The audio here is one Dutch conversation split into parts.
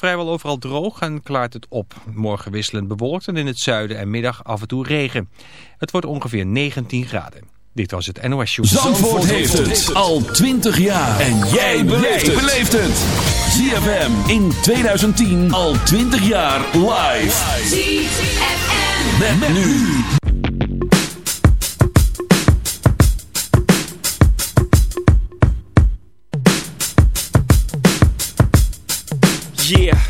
vrijwel overal droog en klaart het op. Morgen wisselend bewolkt en in het zuiden en middag af en toe regen. Het wordt ongeveer 19 graden. Dit was het NOS Show. Zandvoort, heeft het al 20 jaar. En jij beleeft het. ZFM in 2010 al 20 jaar live. ZFM. Met, nu. Yeah.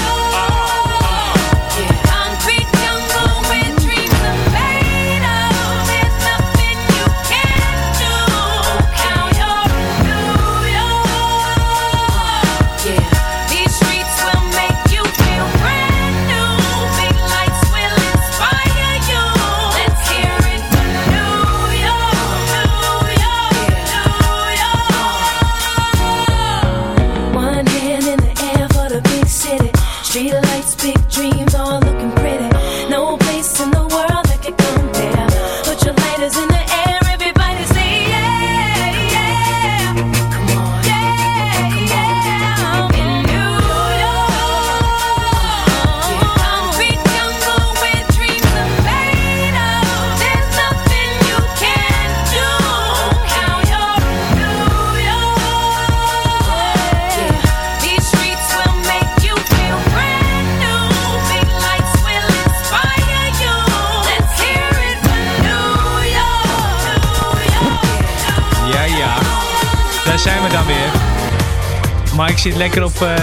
Lekker op uh,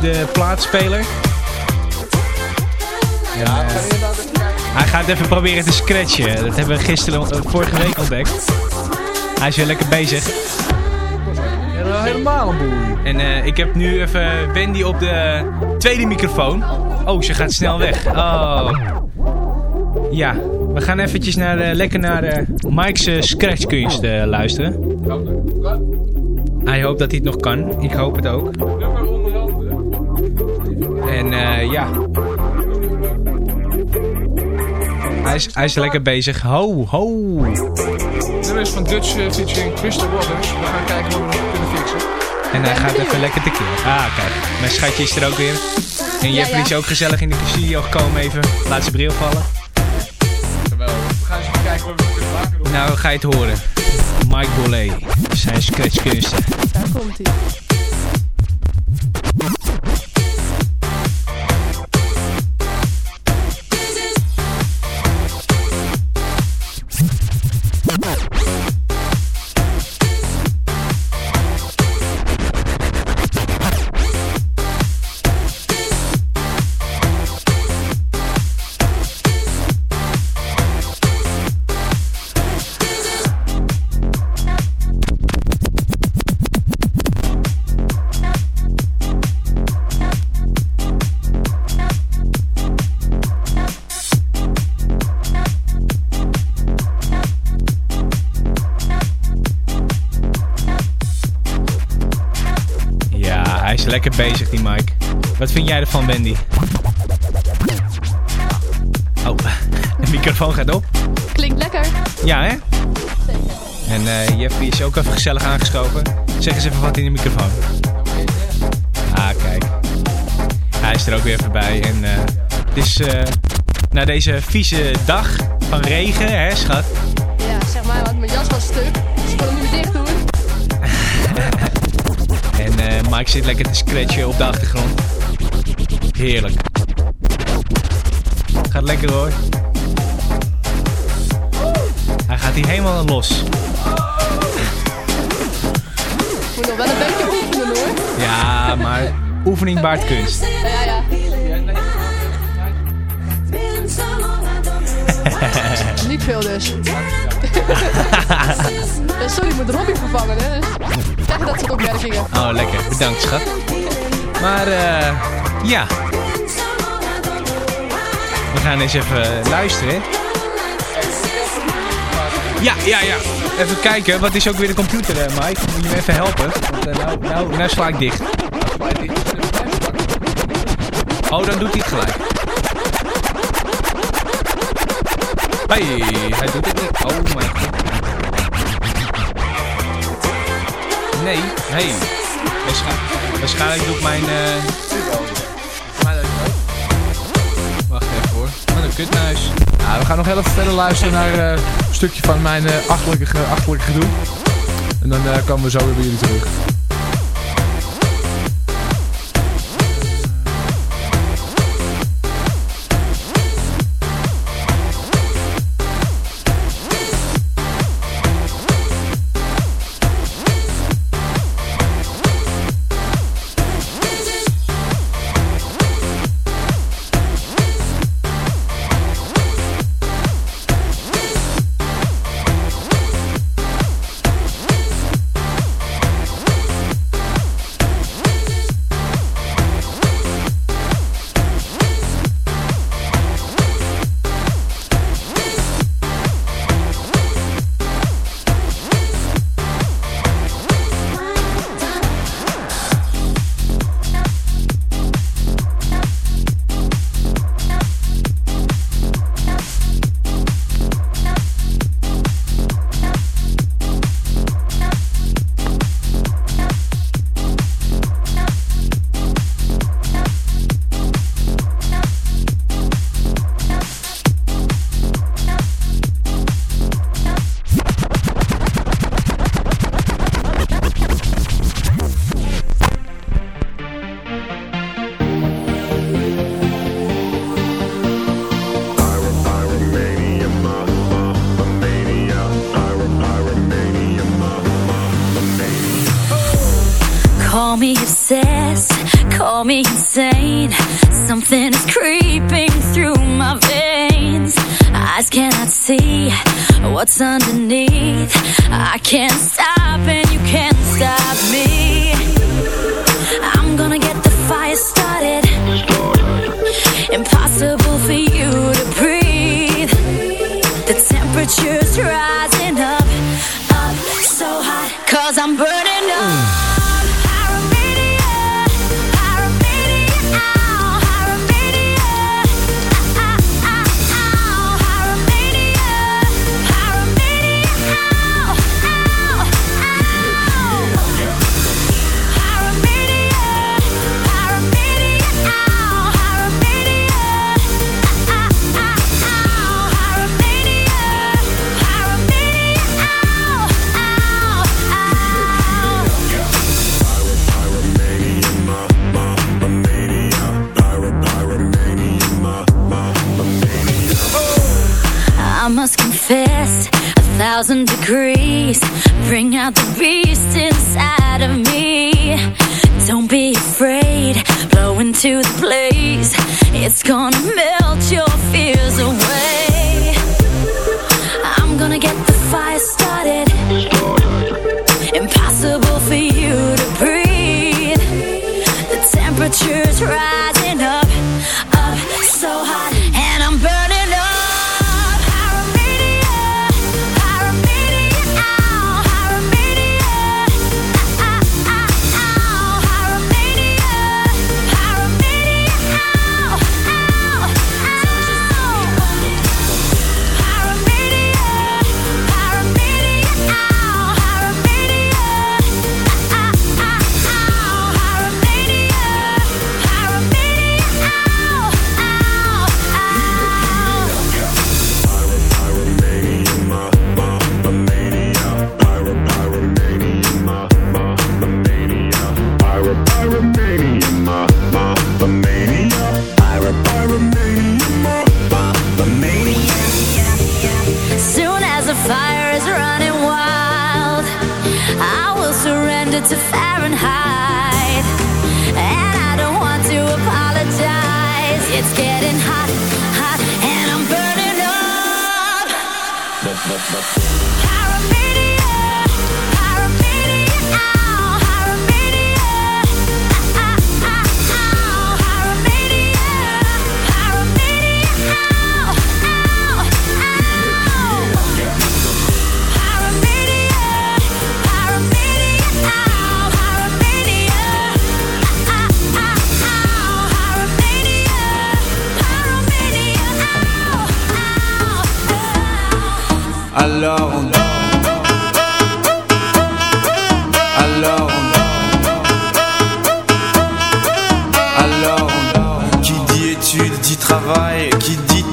de plaatspeler. Ja, en, uh, Hij gaat even proberen te scratchen. Dat hebben we gisteren, uh, vorige week ontdekt. Hij is weer lekker bezig. Helemaal een boel. En uh, ik heb nu even Wendy op de tweede microfoon. Oh, ze gaat snel weg. Oh. Ja, we gaan eventjes naar, uh, lekker naar uh, Mike's scratchkunst luisteren. Hij hoopt dat hij het nog kan. Ik hoop het ook. En ja... Hij is, hij is lekker bezig. Ho, ho. Dit is van Dutch uh, featuring Crystal Waters. We gaan kijken wat we nog kunnen fixen. En hij gaat even lekker tekeer. Ah, kijk. Mijn schatje is er ook weer. En Jeffrey ja, ja. is ook gezellig in de studio gekomen even. Laat zijn bril vallen. Geweldig. We gaan eens even kijken wat we kunnen maken. Nou, ga je het horen. Mike Bollet. Zijn scratchkunsten. Daar komt hij. Lekker bezig, die Mike. Wat vind jij ervan, Wendy? Oh, de microfoon gaat op. Klinkt lekker. Ja, hè? Zeker. En uh, Jeffrey is ook even gezellig aangeschoven. Zeg eens even wat in de microfoon. Ah, kijk. Hij is er ook weer even bij. En uh, het is uh, na deze vieze dag van regen, hè schat? Ja, zeg maar, want mijn jas was stuk. Dus ik kon hem niet meer dicht Mike zit lekker te scratchen op de achtergrond. Heerlijk. Gaat lekker hoor. Hij gaat hier helemaal los. Moet nog wel een beetje oefenen hoor. Ja, maar oefening baart kunst. Ja, ja. Niet veel dus. sorry, ik moet Robbie vervangen hè. Je dat soort opmerkingen. Oh, lekker. Bedankt, schat. Maar, eh, ja. We gaan eens even luisteren. Ja, ja, ja. Even kijken. Wat is ook weer de computer, uh, Mike? Moet je me even helpen? Want, uh, nou, nou, nou sla ik dicht. Oh, dan doet hij het gelijk. Hey, hij doet het niet. Oh mijn god. Nee, hey. Waarschijnlijk doet mijn... Uh... Wacht even hoor. Wat een kutnuis. Nou, we gaan nog even verder luisteren naar uh, een stukje van mijn uh, achterlijke, achterlijke gedoe. En dan komen we zo weer bij jullie terug.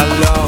Hello.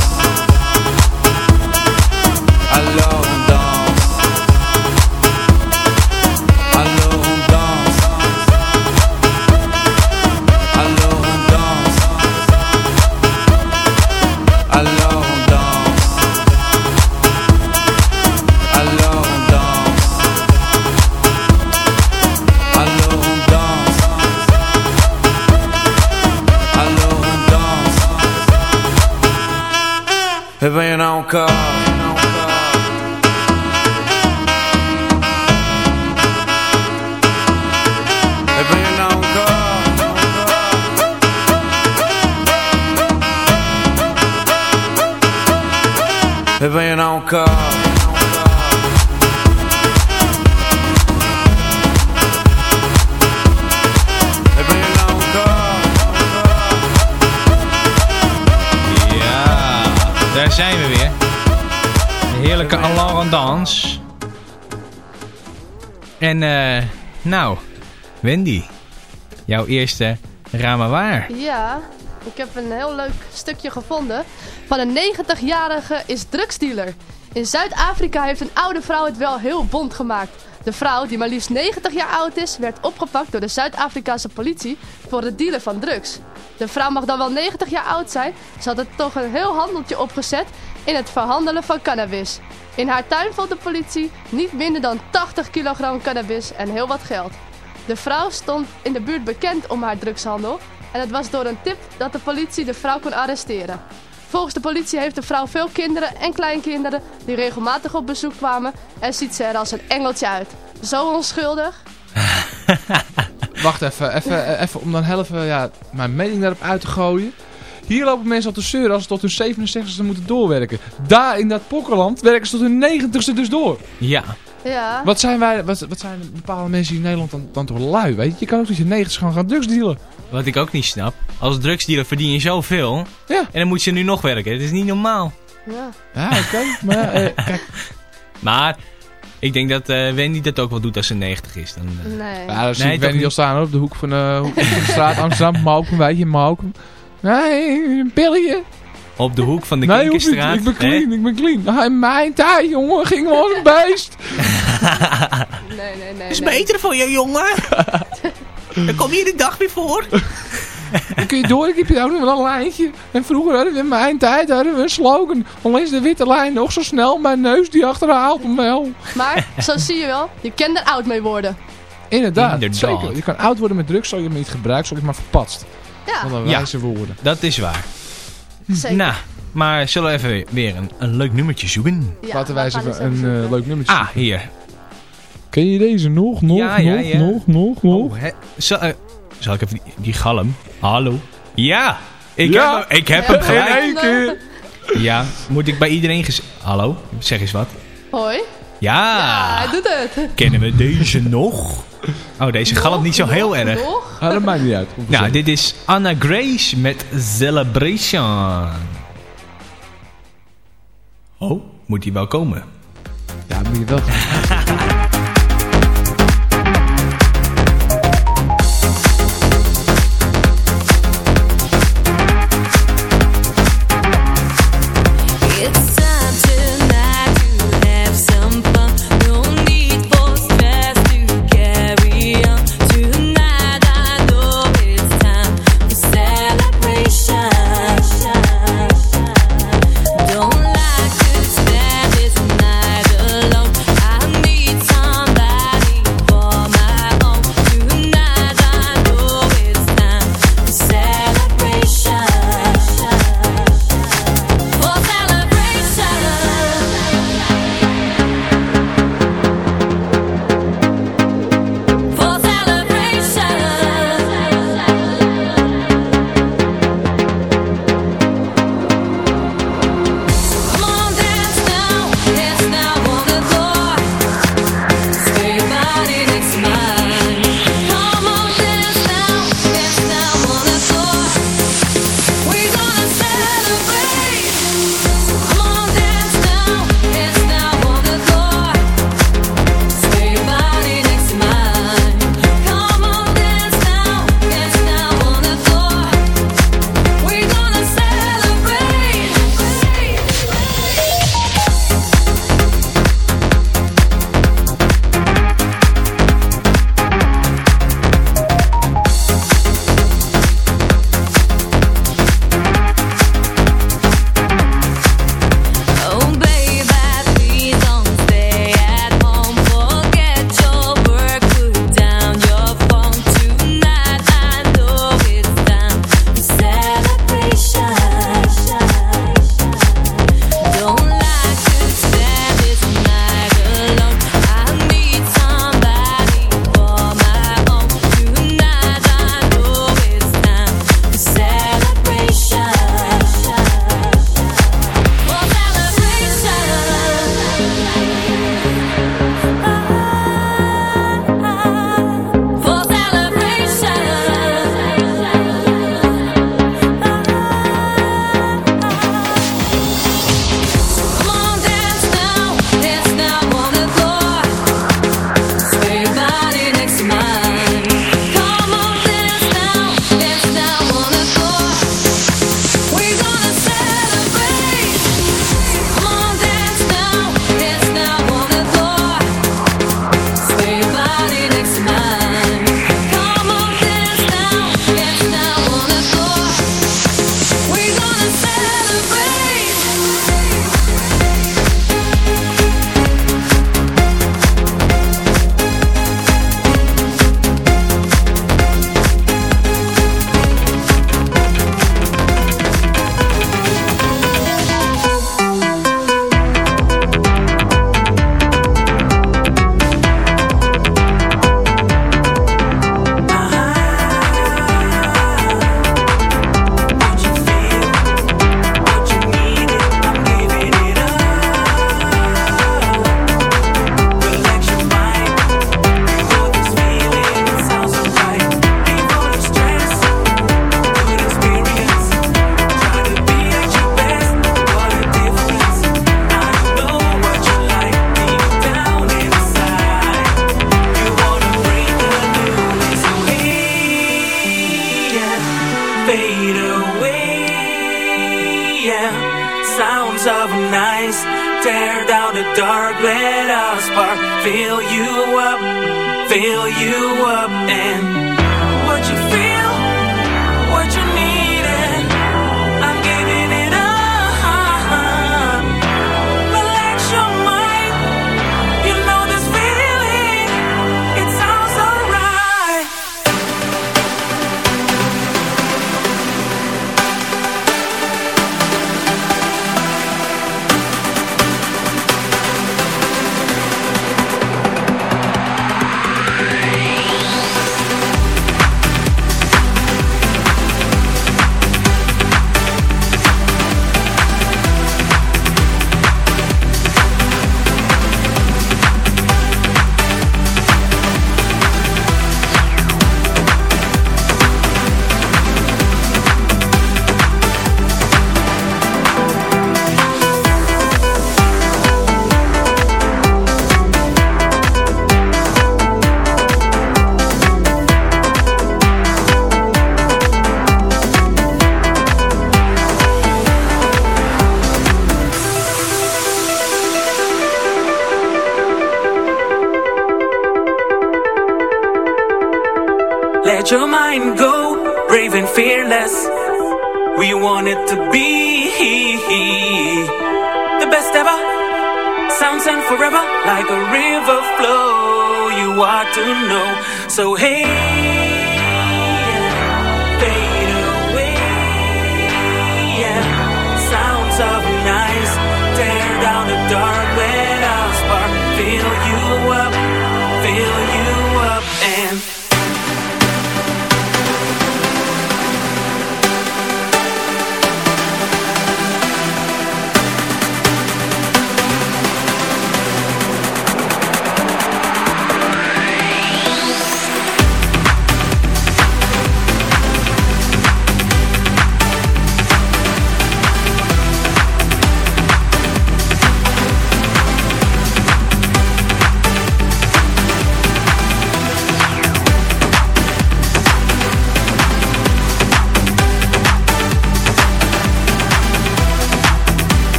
En eh, nou, Wendy, jouw eerste Rama waar. Ja, ik heb een heel leuk stukje gevonden. Van een 90-jarige is drugsdealer. In Zuid-Afrika heeft een oude vrouw het wel heel bond gemaakt. De vrouw, die maar liefst 90 jaar oud is, werd opgepakt door de Zuid-Afrikaanse politie voor het dealen van drugs. De vrouw mag dan wel 90 jaar oud zijn, ze had er toch een heel handeltje opgezet in het verhandelen van cannabis. In haar tuin vond de politie niet minder dan 80 kilogram cannabis en heel wat geld. De vrouw stond in de buurt bekend om haar drugshandel en het was door een tip dat de politie de vrouw kon arresteren. Volgens de politie heeft de vrouw veel kinderen en kleinkinderen die regelmatig op bezoek kwamen en ziet ze er als een engeltje uit. Zo onschuldig. Wacht even, even, even om dan even ja, mijn mening daarop uit te gooien. Hier lopen mensen al te zeuren als ze tot hun 67ste moeten doorwerken. Daar in dat pokkerland werken ze tot hun 90ste dus door. Ja, Ja. Wat zijn wij, wat, wat zijn bepaalde mensen in Nederland dan, dan toch lui, weet je? Je kan ook tot je 90 gaan gaan drugs dealen. wat ik ook niet snap. Als drugsdealer verdien je zoveel. Ja. En dan moet je nu nog werken. Dat is niet normaal. ja. Ja, oké. maar ja, eh, kijk. Maar ik denk dat eh, Wendy dat ook wel doet als ze 90 is. Dan, eh, Nee. Ja, zie Nee, ik Wendy al staan hoor, op de hoek van, de hoek van de straat Amsterdam. Malcolm, weet je, Malcolm. Nee, een pilletje. Op de hoek van de nee. Kinkerstraat. Ik ben clean, ik ben clean. Ah, in mijn tijd, jongen, ging wel als een beest. Nee, nee, nee. is nee. beter voor je, jongen. Dan kom je de dag weer voor. Dan kun je door, ik heb je ook nog wel een lijntje. En vroeger hadden we in mijn tijd hadden we een slogan. Al is de witte lijn nog zo snel, mijn neus die achterhaalt hem wel. Maar, zo zie je wel, je kan er oud mee worden. Inderdaad, Inderdaad. zeker. Je kan oud worden met drugs, zoals je hem niet gebruikt, zoals je het maar verpatst. Ja, Wat een Ja. wijze woorden. Dat is waar. zeker. Nou, maar zullen we even weer een, een leuk nummertje zoeken? Ja, Laten wij eens even een eh, leuk nummertje Ah, hier. Ken je deze nog, nog, Ja, nog, ja. nog, nog, nog? Oh, hè. Zal, eh, zal ik even die, die galm? Hallo? Ja! Ik Ja. heb hem, ik heb Ja, hem gelijk. één keer. Ja, moet ik bij iedereen gez... Hallo? Zeg eens wat. Hoi. Ja! Ja, hij doet het. Kennen we deze nog? Oh, deze galmt niet zo heel erg. Nog? Ah, dat maakt niet uit. Nou, dit is Anna Grace met Celebration. Oh, moet die wel komen? Ja, moet je wel stare down the dark lit spark. Fill you up, fill you up and forever like a river flow. You are to know. So hey.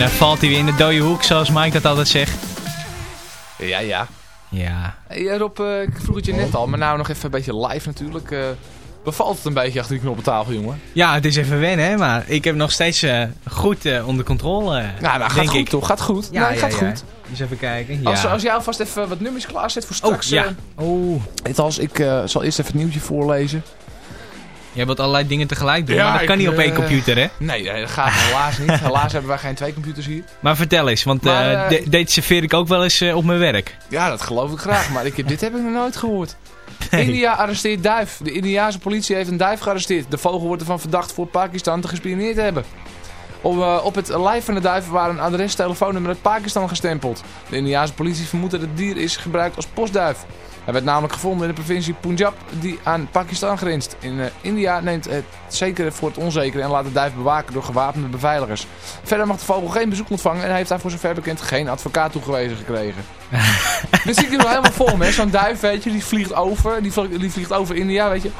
Dan valt hij weer in de dode hoek, zoals Mike dat altijd zegt. Ja, ja. Ja. Hey, eh, Rob, eh, ik vroeg het je net al, maar nou nog even een beetje live natuurlijk. eh bevalt het een beetje achter die knoppentafel, jongen? Ja, het is even wennen, hè, maar ik heb nog steeds eh, goed eh, onder controle. eh, Ja, nou, gaat denk goed ik. toch? Gaat goed. Ja, nee, ja, gaat ja. goed. Dus even kijken. Ja. Als, als jij alvast even wat nummers klaarzet voor oh, straks. ja. eh, Oh. Net als ik eh, zal eerst even het nieuwtje voorlezen. Jij wilt allerlei dingen tegelijk doen, Ja, maar dat kan ik, niet op één eh, computer, hè? Nee, nee, dat gaat helaas niet. Helaas hebben wij geen twee computers hier. Maar vertel eens, want Maar, eh, eh, de- deze serveer ik ook wel eens eh, op mijn werk. Ja, dat geloof ik graag, maar ik, heb- dit heb ik nog nooit gehoord. India arresteert duif. De Indiaanse politie heeft een duif gearresteerd. De vogel wordt ervan verdacht voor Pakistan te gespioneerd te hebben. Op, eh, op het lijf van de duif waren een adres, telefoonnummer uit Pakistan gestempeld. De Indiaanse politie vermoedt dat het dier is gebruikt als postduif. Hij werd namelijk gevonden in de provincie Punjab die aan Pakistan grenst. In eh, India neemt het zekere voor het onzekere en laat de duif bewaken door gewapende beveiligers. Verder mag de vogel geen bezoek ontvangen en hij heeft daar voor zover bekend geen advocaat toegewezen gekregen. Dit zie ik nu wel helemaal me. hè. Zo'n duif, weet je, die vliegt over. Die vliegt, die vliegt over India, weet je.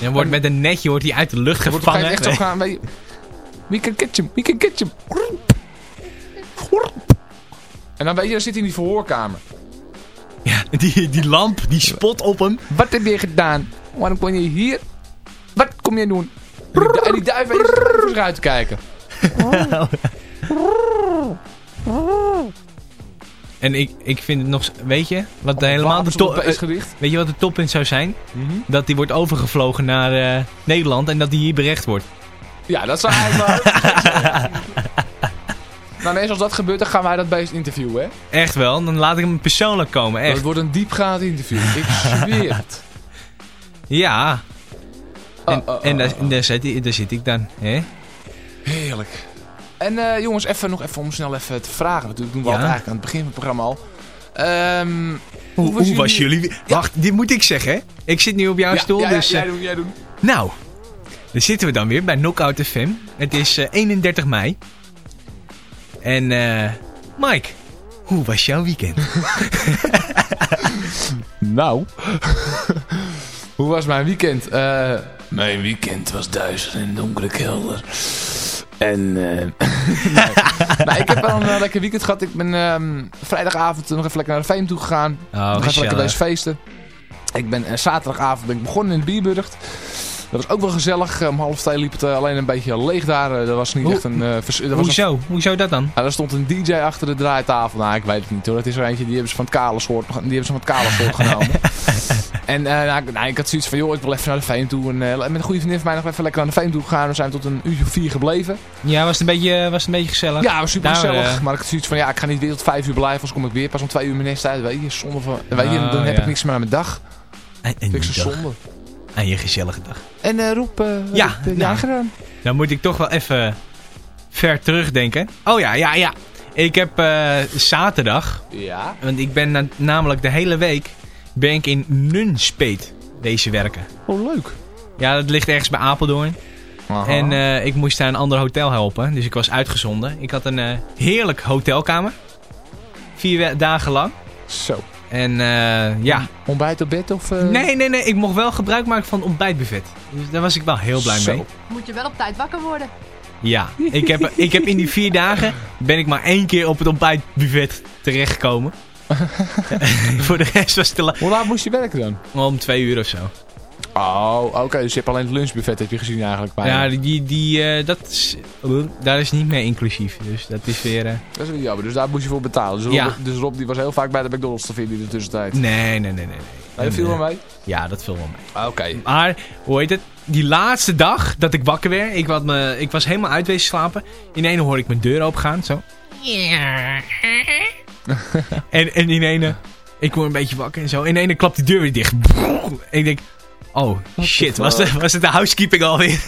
Dan wordt met een netje wordt hij uit de lucht wordt gevangen. moment echt zo gaan, weet je. We can catch him, we can catch him. En dan weet je, dan zit hij in die verhoorkamer. Ja, die, die lamp, die spot op hem. Wat heb je gedaan? Waarom kon je hier? Wat kom je doen? En die, en die duif weet je, zit voor zich uit te kijken. En ik, ik vind het nog... Weet je, wat helemaal de Wapens op top... eh, gericht. weet je wat de toppunt zou zijn? Dat die wordt overgevlogen naar eh, Nederland en dat die hier berecht wordt. Ja, dat zou eigenlijk wel... nou nee, als dat gebeurt, dan gaan wij dat beest interviewen, hè? Echt wel, dan laat ik hem persoonlijk komen, Het echt. wordt een diepgaand interview. Ik zweer het. Ja, en, Oh, oh, en oh, daar, daar, zit, ik- daar zit ik dan, hè? Heerlijk. En eh, jongens, even nog even om snel even te vragen. Natuurlijk doen we Ja. altijd eigenlijk aan het begin van het programma al. Ehm, Hoe, hoe was, jullie... Wacht, dit moet ik zeggen, hè? Ik zit nu op jouw ja, stoel, dus... jij eh, doen, jij doen. Nou, daar zitten we dan weer bij Knockout FM. Het is eh, 31 mei. En eh Mike, hoe was jouw weekend? Nou. Hoe was mijn weekend? Eh, mijn weekend was duister en donkere kelder. En eh nee. Ik heb wel een eh, lekker weekend gehad. Ik ben ehm, vrijdagavond nog even lekker naar de Fame toe gegaan. Oh, nog even lekker wees feesten. Ik ben eh, zaterdagavond ben ik begonnen in Bierburgt. Dat was ook wel gezellig. Om half twee liep het eh, alleen een beetje leeg daar. Eh, Er was niet echt een... een Hoezo? Hoezo dat dan? ja, er stond een DJ achter de draaitafel. Nou, ik weet het niet hoor. Het is er eentje, die hebben ze van het kale soort, die hebben ze van het kale soort genomen. en eh, nou, ik- nou, ik had zoiets van, joh, ik wil even naar de Fame toe. En met een goede vriendin van mij nog even lekker naar de Fame toe gegaan. We zijn tot een uurtje of vier gebleven. Ja, was het een beetje, was het een beetje gezellig? Ja, was super Nou, gezellig. maar ik had zoiets van, ja, ik ga niet weer tot vijf uur blijven. Anders kom ik weer pas om twee uur mijn nest uit. Weet je, zonde van, weet je, dan heb ja. ik niks meer aan mijn dag. En, en Vind ik zo zonde. Aan je gezellige dag. En eh Roep, eh, Ja, jij nou. gedaan? Dan moet ik toch wel even ver terugdenken. Oh ja, ja, ja. Ik heb eh, zaterdag, Ja. want ik ben na- namelijk de hele week ben ik in Nunspeet deze werken. Oh, leuk. Ja, dat ligt ergens bij Apeldoorn. En eh, ik moest daar een ander hotel helpen. Dus ik was uitgezonden. Ik had een eh, heerlijk hotelkamer. Vier dagen lang. Zo. En eh, ja. Ontbijt op bed of... eh? Nee, nee, nee. Ik mocht wel gebruik maken van het ontbijtbuffet. Dus daar was ik wel heel blij Zo. mee. Moet je wel op tijd wakker worden. Ja. Ik heb, ik heb in die vier dagen ben ik maar één keer op het ontbijtbuffet terechtgekomen. Voor de rest was het te la- Hoe laat moest je werken dan? Om twee uur of zo. Oh, oké. dus je hebt alleen het lunchbuffet heb je gezien eigenlijk. Ja, die, die, eh, dat is, daar is niet mee inclusief. Dus dat is weer... eh, Dat is weer jammer. Dus daar moest je voor betalen. Dus Ja. Rob, dus Rob die was heel vaak bij de McDonald's te vinden in de tussentijd. Nee, nee, nee, nee, nee. dat viel wel eh, mee? Ja, dat viel wel mee. Ah, Oké. Maar, hoe heet het? Die laatste dag dat ik wakker werd, ik, had me, ik was helemaal uitwezen slapen. In ene hoor ik mijn deur opengaan, zo. en, en in ene, ik word een beetje wakker en zo. In ene klapt die deur weer dicht. ik denk, oh shit, was, de, was het de housekeeping alweer?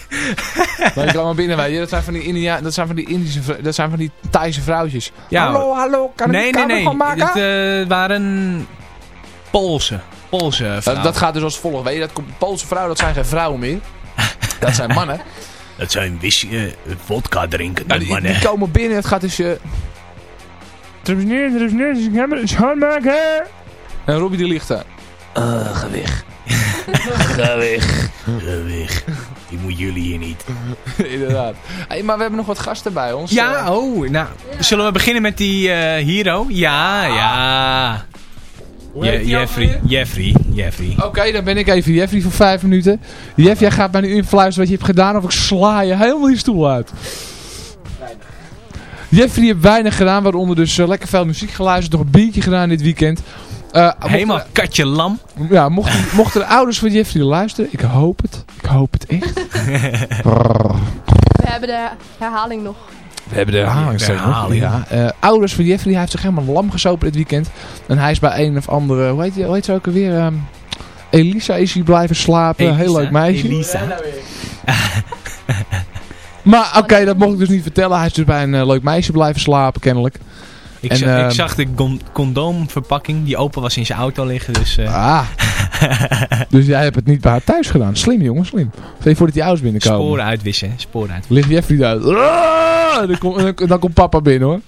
Maar ik maar binnen, weet je. Dat zijn van die, India, dat zijn van die Indische, dat zijn van die Thaise vrouwtjes. Ja. hallo, hallo, kan nee, ik nee, nee. maken? Het eh, waren Poolse, Poolse dat, vrouwen. dat gaat dus als volgt, weet je. Dat komt, Poolse vrouwen, dat zijn geen vrouwen meer. dat zijn mannen. Dat zijn whisky, eh, vodka drinken, Nou, die, die komen binnen, het gaat dus... eh Dames en heren, dames en heren, ik heb het schoonmaken. En Robbie die ligt daar. Uh, weg. Ga weg. Die moet jullie hier niet. Inderdaad. Hey, maar we hebben nog wat gasten bij ons. Ja, Eh, oh, nou, zullen we beginnen met die eh, hero? Ja, ja. Je- die ook Jeffrey? Jeffrey, Jeffrey. Oké, dan ben ik even Jeffrey voor vijf minuten. Jeff, jij gaat mij nu influisteren wat je hebt gedaan of ik sla je helemaal die stoel uit. Jeffrey heeft weinig gedaan, waaronder dus eh, lekker veel muziek geluisterd, nog een biertje gedaan dit weekend. Eh, mochten- Helemaal katje lam. Ja, mochten, mochten de ouders van Jeffrey luisteren, ik hoop het. Ik hoop het echt. We hebben de herhaling nog. We hebben de herhaling. Nog. herhaling. Ja. Eh, ouders van Jeffrey, hij heeft zich helemaal lam gesopen dit weekend. En hij is bij een of andere, hoe heet, hoe heet ze ook alweer? Ehm, Elisa is hij blijven slapen. Heel leuk meisje. Elisa. Maar oké, dat mocht ik dus niet vertellen. Hij is dus bij een eh, leuk meisje blijven slapen, kennelijk. Ik, En, za- ik ehm, zag de con- condoomverpakking die open was in zijn auto liggen. Dus eh, Ah. dus jij hebt het niet bij haar thuis gedaan. Slim jongen, slim. Stel je voor dat die ouders binnenkomen. sporen uitwissen. hè, Sporen uitwissen. Ligt Jeffrey daar. Ah! Dan, komt- dan, komt papa binnen hoor.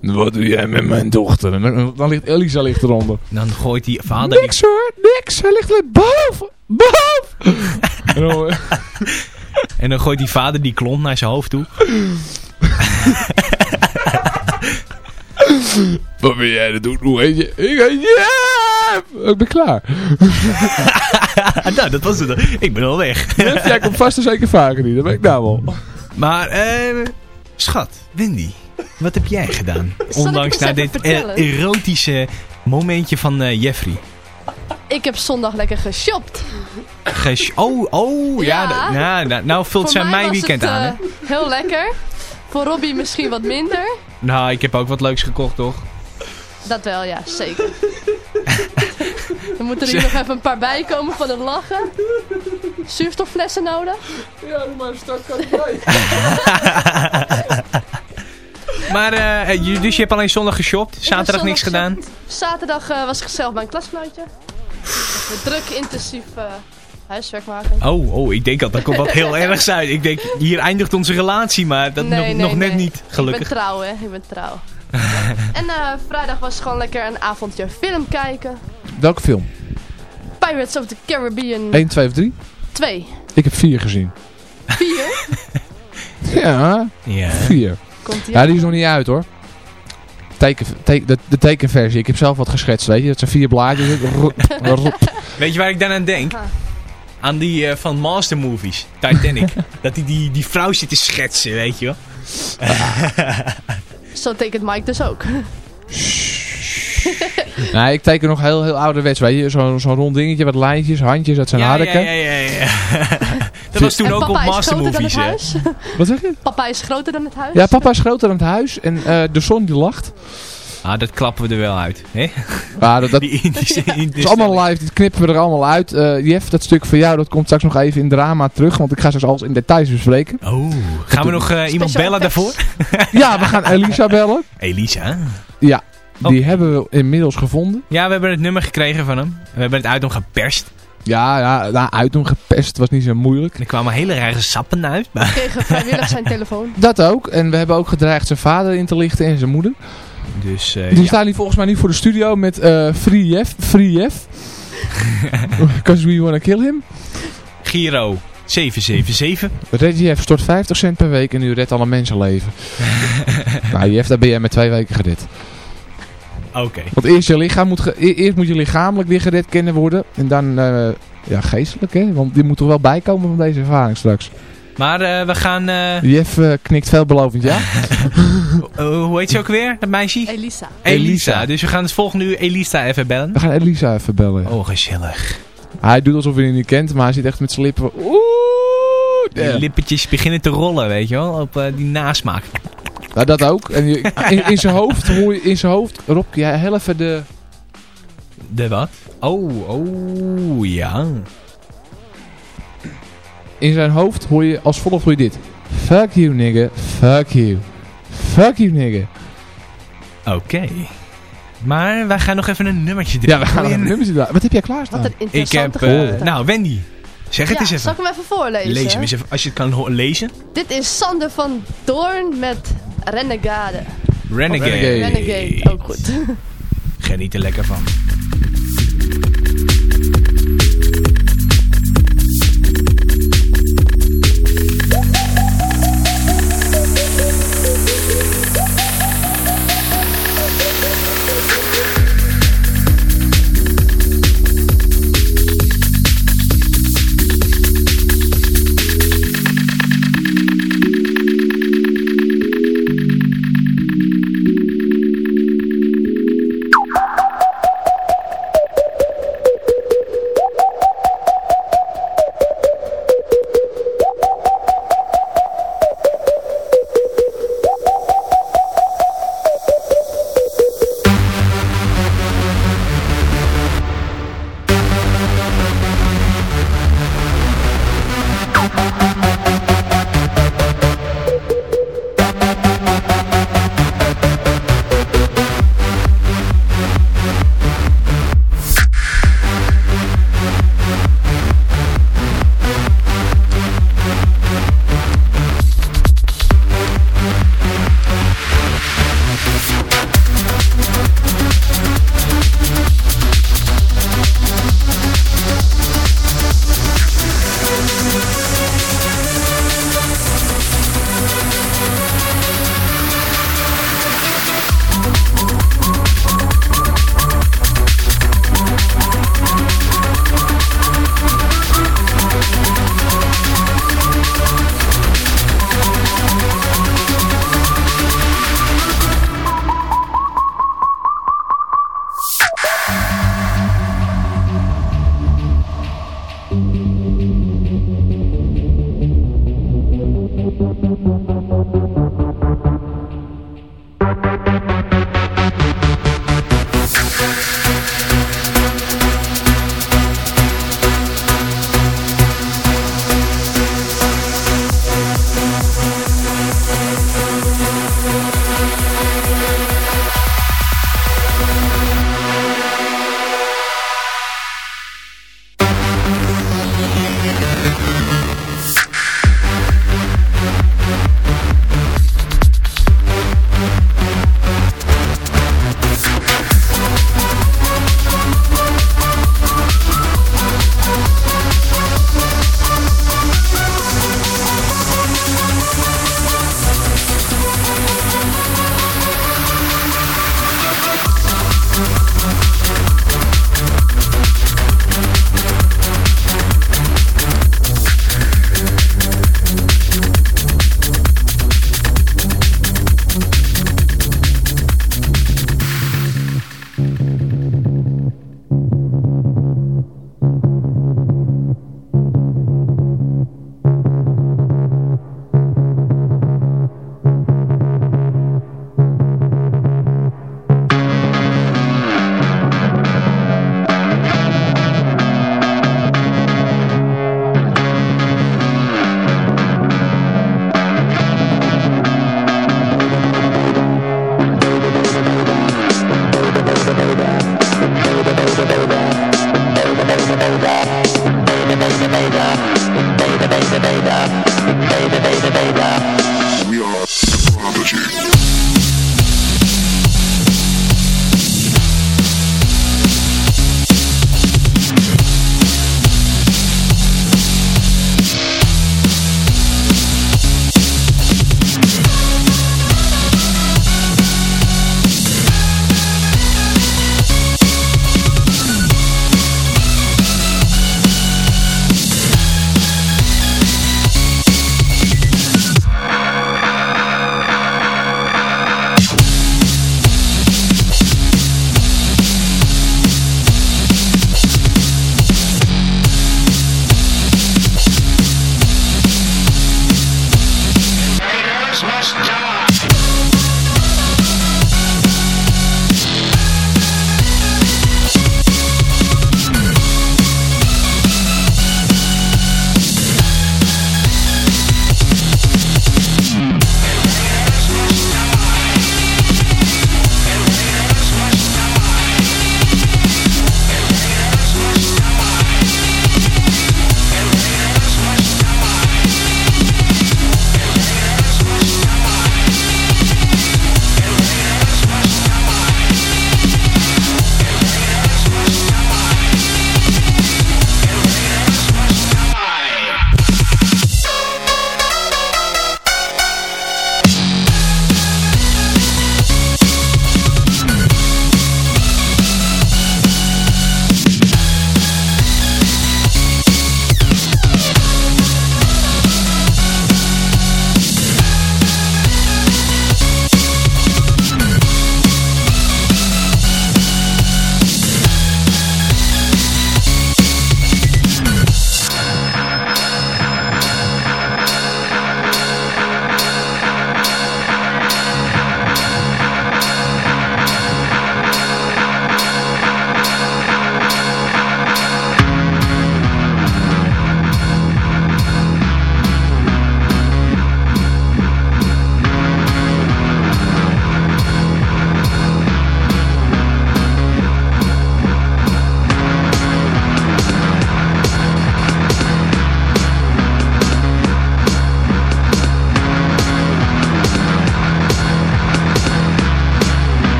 Wat doe jij met mijn dochter? En dan, dan ligt Elisa ligt eronder. Dan gooit die vader... Die, Niks hoor, niks. Hij ligt boven. Boven. En dan, en dan gooit die vader die klont naar zijn hoofd toe. Wat ben jij dat doen? Hoe heet je? Ik heet Jeff. Ik ben klaar. nou, dat was het. Ik ben al weg. Jeff, jij komt vast en zeker vaker niet. Dat weet ik nou wel. Maar, eh, schat, Wendy, wat heb jij gedaan? Ondanks naar dit eh, erotische momentje van eh, Jeffrey. Ik heb zondag lekker geshopt. Gesh- oh, oh, ja. Nou, nou, nou vult Voor zij mij mijn weekend het, aan, hè? eh, heel lekker. Voor Robbie misschien wat minder. Nou, ik heb ook wat leuks gekocht, toch? Dat wel, ja, zeker. er moeten er hier nog even een paar bij komen van het lachen. Zuurstofflessen nodig. Ja, maar straks kan ik bij. Maar, eh, je- dus je hebt alleen zondag geshopt, zaterdag zondag niks gedaan. Zaterdag eh, was ik gezellig bij een. Even druk, intensief eh, huiswerk maken. Oh, oh, ik denk al, dat komt wat heel ergs uit. Ik denk, hier eindigt onze relatie, maar dat Nee, nog, nee, nog net nee. niet, Ik ben gelukkig. trouw, hè. Ik ben trouw. en eh, vrijdag was gewoon lekker een avondje film kijken. Welke film? Pirates of the Caribbean 1, 2 of 3? 2. Ik heb 4 gezien. 4. Ja, Ja. 4. Komt hier. Ja, die is nog niet uit hoor. Teken, teken, de, de tekenversie. Ik heb zelf wat geschetst, weet je. Dat zijn vier blaadjes. Weet je waar ik dan aan denk? Aan die eh, van Master Movies, Titanic. dat hij die, die vrouw zit te schetsen, weet je wel. Zo tekent Mike dus ook. nee, ik teken nog heel, heel ouderwets, weet je. Zo'n zo'n rond dingetje, wat lijntjes, handjes, dat zijn ja, harken. ja, ja, ja, ja. dat was toen en ook papa op is Master groter Movies, dan hè. het huis. Wat zeg je? Papa is groter dan het huis. Ja, papa is groter dan het huis en eh, de zon die lacht. Ah, dat klappen we er wel uit. Hè? Dat, dat Die Indische, is allemaal live, dit knippen we er allemaal uit. Eh Jeff, dat stuk voor jou, dat komt straks nog even in drama terug, want ik ga straks alles in details bespreken. Oh, gaan we nog eh, iemand bellen daarvoor? Ja, we gaan Elisa bellen. Elisa? Ja, die Oh. hebben we inmiddels gevonden. Ja, we hebben het nummer gekregen van hem. We hebben het uit hem geperst. Ja, ja nou, uit hem gepest was niet zo moeilijk. En er kwamen hele rare sappen uit. Maar... We kregen vrijwillig zijn telefoon. Dat ook. En we hebben ook gedreigd zijn vader in te lichten en zijn moeder. Dus eh, Die ja. staan hier volgens mij nu voor de studio met eh Free Jeff. Free Jeff. Because we wanna kill him. Giro 777. Red Jeff stort 50 cent per week en u redt alle mensenleven. nou Jeff, daar ben jij met twee weken gered. Oké. Want eerst, je lichaam moet e- eerst moet je lichamelijk weer gered kunnen worden. En dan eh, ja, geestelijk hè. Want die moet er wel bijkomen van deze ervaring straks. Maar eh, we gaan... eh, Jeff eh, knikt veelbelovend ja. eh, hoe heet ze ook weer, dat meisje? Elisa. Elisa. Elisa. Dus we gaan het volgende uur Elisa even bellen. We gaan Elisa even bellen. Oh, gezellig. Hij doet alsof hij die niet kent, maar hij zit echt met zijn lippen. Oeh, Die lippetjes beginnen te rollen, weet je wel. Op eh, die nasmaak. Nou, dat ook. En je- in, in zijn hoofd hoor je in zijn hoofd. Rob, jij heel even de. De wat? Oh, oh, ja. In zijn hoofd hoor je als volgt hoor je dit. Fuck you nigga. Fuck you. Fuck you nigga. Oké. Maar wij gaan nog even een nummertje draaien. Ja, we gaan nog een nummer zitten. Wat heb jij klaarstaan? Wat een Ik heb... eh, gedachte. nou, Wendy. Zeg het ja, eens even. Zal ik hem even voorlezen? Lees hem eens even. Als je het kan lezen. Dit is Sander van Doorn met Renegade. Renegade. Renegade. Renegade, ook goed. Geniet er lekker van.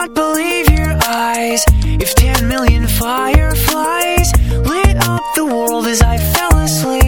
not believe your eyes. If ten million fireflies Lit up the world as I fell asleep.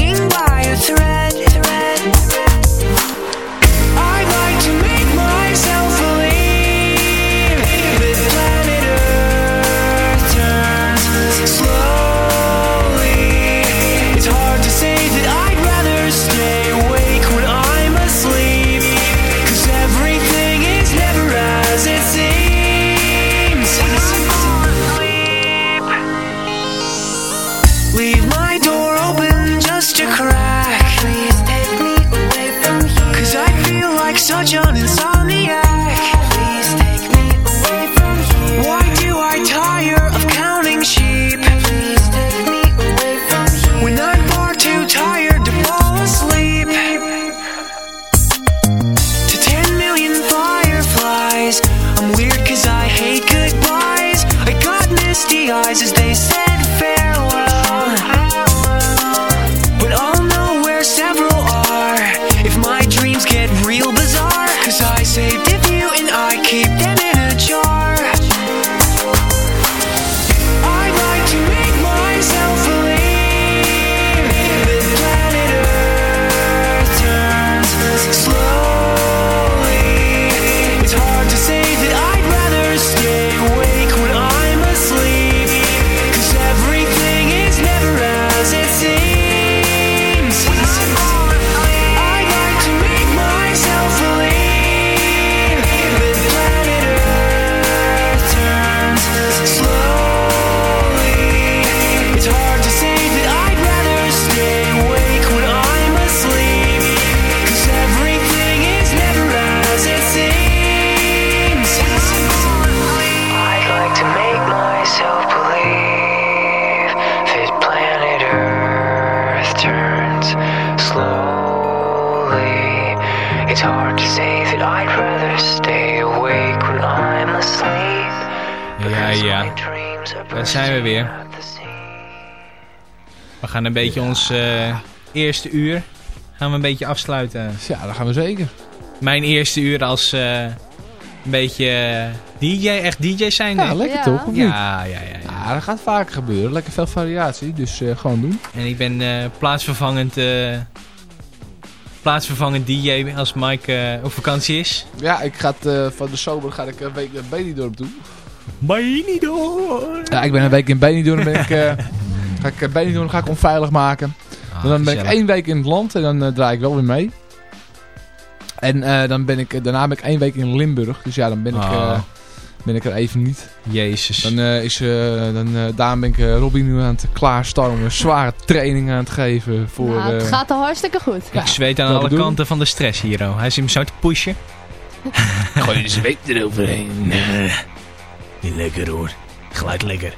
gaan een beetje ons eh, eerste uur gaan we een beetje afsluiten. Ja, dat gaan we zeker. Mijn eerste uur als eh, een beetje eh, DJ, echt DJ zijn. Ja, lekker Ja. toch? Of niet? ja, ja, ja, ja. Ja, dat gaat vaker gebeuren. Lekker veel variatie, dus eh, gewoon doen. En ik ben eh, plaatsvervangend, eh, plaatsvervangend DJ als Mike op vakantie is. Ja, ik ga het, eh, van de zomer ga ik een week naar Benidorm toe. Benidorm! Ja, ik ben een week in Benidorm. Ben ik, eh, ga ik, eh, Benidorm ga ik onveilig maken. Ah, En dan ben ik één week in het land en dan eh, draai ik wel weer mee. En eh, dan ben ik, daarna ben ik één week in Limburg. Dus ja, dan ben ik, Ah. eh, ben ik er even niet. Jezus. Dan, eh, is, dan, eh, daarom ben ik Robin nu aan het klaarstaan om een zware training aan het geven. Voor, Nou, het gaat al hartstikke goed. ja, ik zweet aan alle kanten van de stress hier. Oh. Hij is hem zo te pushen. Gooi je zweet eroverheen. Niet lekker hoor. Gelijk lekker.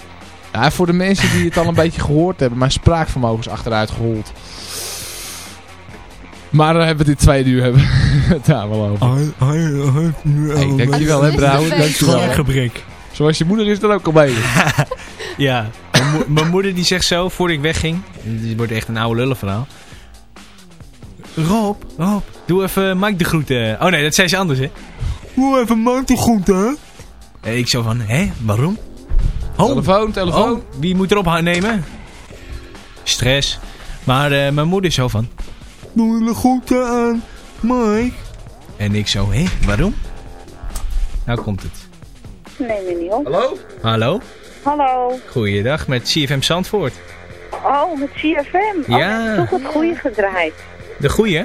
Ja, voor de mensen die het al een beetje gehoord hebben, mijn spraakvermogen is achteruit gehold. Maar dan hebben we dit tweede uur hebben het daar wel over. Hey, dankjewel hè Het is Brouwer, een dankjewel. feestje. gebrek. Zoals je moeder is er ook al bij. Ja, mijn mo- mijn moeder die zegt zo, voordat ik wegging. Dit wordt echt een oude lullenverhaal. Rob, Rob, doe even Mike de groeten. Oh nee, dat zei ze anders hè. Doe even Mike de groeten. En ik zo van, hè, waarom? Oh, Telefoon, telefoon. oh, wie moet erop nemen? Stress. Maar eh, mijn moeder zo van, doe de groeten aan Mike. En ik zo, hè, waarom? Nou komt het. Neem je niet op. Hallo? Hallo, Hallo. goeiedag met CFM Zandvoort. Oh, met CFM. Oh, Ja. toch het goede gedraaid. De goeie?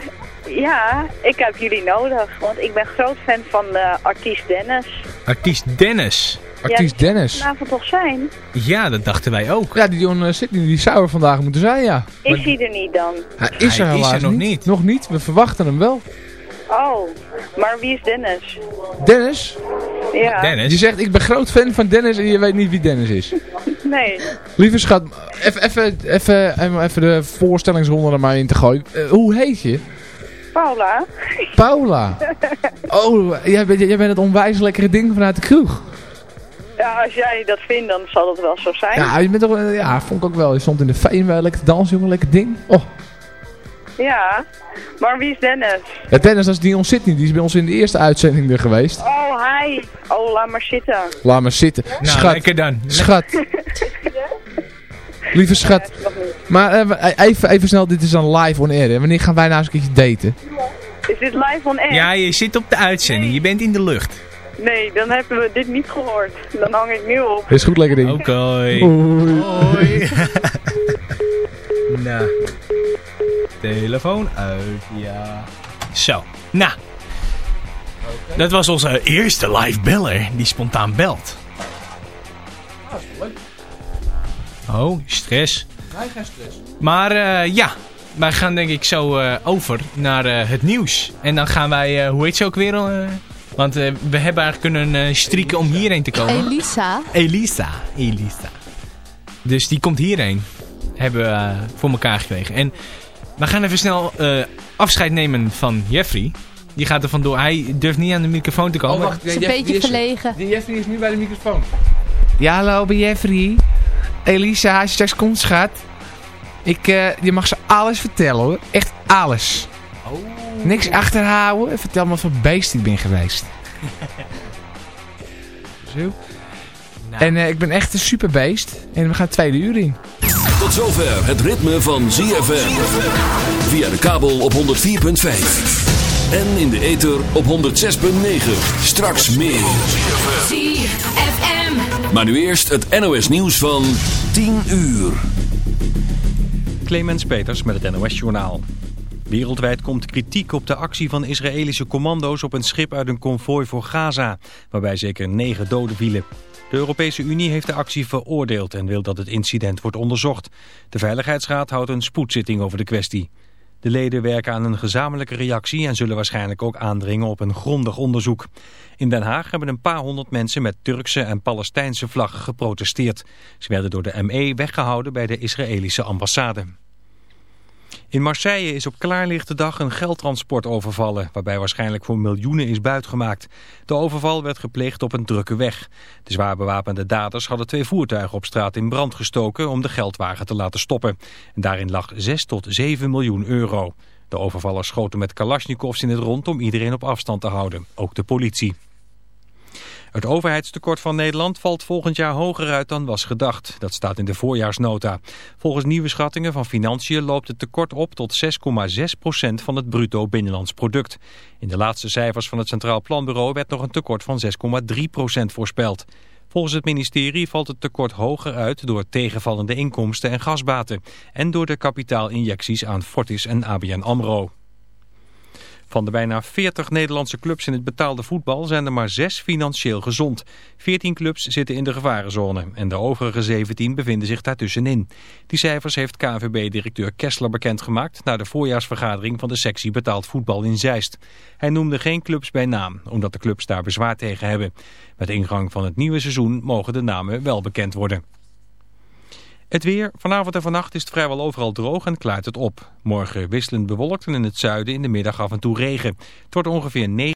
Ja, ik heb jullie nodig. Want ik ben groot fan van de artiest Dennis. Artiest Dennis. Artiest Ja, Dennis. Vanavond toch zijn? Ja, dat dachten wij ook. Ja, die uh, Sydney, die zou er vandaag moeten zijn, ja. Is hij er niet dan? Hij is Hij er is er helaas nog niet. niet. Nog niet, we verwachten hem wel. Oh, maar wie is Dennis? Dennis? Ja. Je zegt, ik ben groot fan van Dennis en je weet niet wie Dennis is. Nee. Lieve schat, even, even, even, even de voorstellingsronde er maar in te gooien. Eh, hoe heet je? Paula. Paula. Oh, jij bent, jij bent het onwijs lekkere ding vanuit de kroeg. Ja, als jij dat vindt, dan zal dat wel zo zijn. Ja, je bent toch, eh, ja, vond ik ook wel. Je stond in de wel lekker te dansen, jongen, lekker ding. Oh, Ja. Maar wie is Dennis? ja, Dennis, dat is Dion Sydney. Die is bij ons in de eerste uitzending er geweest. Oh, hi. Oh, laat maar zitten. Laat maar zitten. Nou, schat, lekker dan. schat. Lieve schat. Maar eh, even, even snel, dit is dan live on air. Hè? Wanneer gaan wij nou eens een keertje daten? Is dit live on air? Ja, je zit op de uitzending. Je bent in de lucht. Nee, dan hebben we dit niet gehoord. Dan hang ik nu op. Is goed, lekker ding. Oké. Hoi. Hoi. nou. Telefoon uit, ja. Zo, nou. Dat was onze eerste live beller die spontaan belt. Oh, stress. Nee, geen stress. Maar eh, ja, wij gaan denk ik zo eh, over naar eh, het nieuws. En dan gaan wij, eh, hoe heet ze ook weer? Want eh, we hebben eigenlijk kunnen eh, strieken om hierheen te komen. Elisa. Elisa. Elisa. Dus die komt hierheen. Hebben we eh, voor elkaar gekregen. En we gaan even snel eh, afscheid nemen van Jeffrey. Die gaat er vandoor. Hij durft niet aan de microfoon te komen. Oh, wacht. Is een beetje is- verlegen. Die Jeffrey is nu bij de microfoon. Ja, hallo, bij Jeffrey. Elisa, als je straks komt, schat. Ik, eh, je mag ze alles vertellen, hoor. Echt alles. Niks achterhouden. Vertel me wat voor beest ik ben geweest. Zo. Nou. En eh, ik ben echt een superbeest. En we gaan het tweede uur in. Tot zover het ritme van ZFM. Via de kabel op 104.5. En in de ether op 106.9. Straks meer. ZFM. Maar nu eerst het NOS nieuws van 10 uur. Clemens Peters met het NOS-journaal. Wereldwijd komt kritiek op de actie van Israëlische commando's op een schip uit een konvooi voor Gaza, waarbij zeker negen doden vielen. De Europese Unie heeft de actie veroordeeld en wil dat het incident wordt onderzocht. De Veiligheidsraad houdt een spoedzitting over de kwestie. De leden werken aan een gezamenlijke reactie en zullen waarschijnlijk ook aandringen op een grondig onderzoek. In Den Haag hebben een paar honderd mensen met Turkse en Palestijnse vlaggen geprotesteerd. Ze werden door de ME weggehouden bij de Israëlische ambassade. In Marseille is op klaarlichte dag een geldtransport overvallen, waarbij waarschijnlijk voor miljoenen is buitgemaakt. De overval werd gepleegd op een drukke weg. De zwaar bewapende daders hadden twee voertuigen op straat in brand gestoken om de geldwagen te laten stoppen. En daarin lag 6 tot 7 miljoen euro. De overvallers schoten met kalasjnikovs in het rond om iedereen op afstand te houden, ook de politie. Het overheidstekort van Nederland valt volgend jaar hoger uit dan was gedacht. Dat staat in de voorjaarsnota. Volgens nieuwe schattingen van Financiën loopt het tekort op tot 6,6 procent van het bruto binnenlands product. In de laatste cijfers van het Centraal Planbureau werd nog een tekort van 6,3 procent voorspeld. Volgens het ministerie valt het tekort hoger uit door tegenvallende inkomsten en gasbaten. En door de kapitaalinjecties aan Fortis en ABN AMRO. Van de bijna 40 Nederlandse clubs in het betaalde voetbal zijn er maar 6 financieel gezond. 14 clubs zitten in de gevarenzone en de overige 17 bevinden zich daartussenin. Die cijfers heeft KNVB-directeur Kessler bekendgemaakt na de voorjaarsvergadering van de sectie betaald voetbal in Zeist. Hij noemde geen clubs bij naam, omdat de clubs daar bezwaar tegen hebben. Met ingang van het nieuwe seizoen mogen de namen wel bekend worden. Het weer. Vanavond en vannacht is het vrijwel overal droog en klaart het op. Morgen wisselend bewolkt en in het zuiden in de middag af en toe regen. Het wordt ongeveer 9